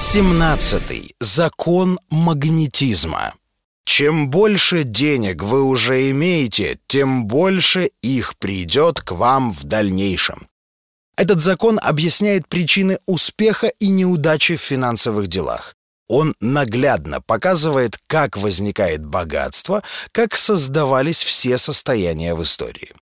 17. Закон магнетизма. Чем больше денег вы уже имеете, тем больше их придет к вам в дальнейшем. Этот закон объясняет причины успеха и неудачи в финансовых делах. Он наглядно показывает, как возникает богатство, как создавались все состояния в истории.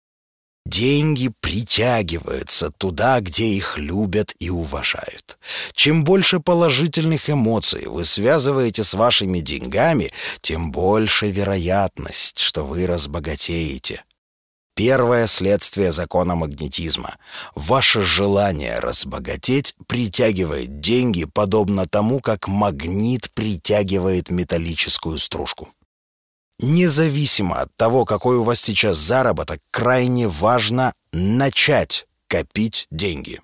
Деньги притягиваются туда, где их любят и уважают. Чем больше положительных эмоций вы связываете с вашими деньгами, тем больше вероятность, что вы разбогатеете. Первое следствие закона магнетизма. Ваше желание разбогатеть притягивает деньги, подобно тому, как магнит притягивает металлическую стружку. Независимо от того, какой у вас сейчас заработок, крайне важно начать копить деньги.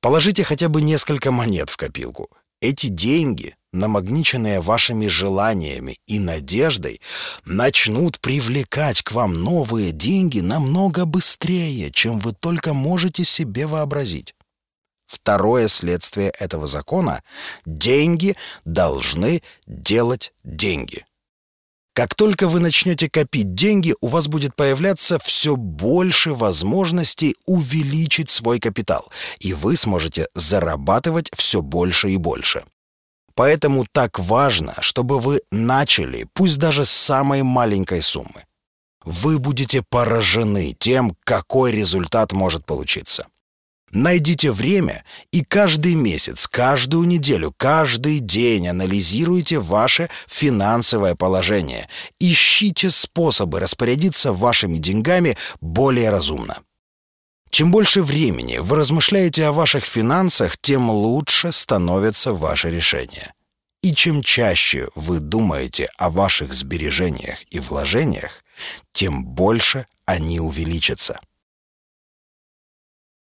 Положите хотя бы несколько монет в копилку. Эти деньги, намагниченные вашими желаниями и надеждой, начнут привлекать к вам новые деньги намного быстрее, чем вы только можете себе вообразить. Второе следствие этого закона — деньги должны делать деньги. Как только вы начнете копить деньги, у вас будет появляться все больше возможностей увеличить свой капитал, и вы сможете зарабатывать все больше и больше. Поэтому так важно, чтобы вы начали, пусть даже с самой маленькой суммы. Вы будете поражены тем, какой результат может получиться. Найдите время и каждый месяц, каждую неделю, каждый день анализируйте ваше финансовое положение. Ищите способы распорядиться вашими деньгами более разумно. Чем больше времени вы размышляете о ваших финансах, тем лучше становятся ваши решения. И чем чаще вы думаете о ваших сбережениях и вложениях, тем больше они увеличатся.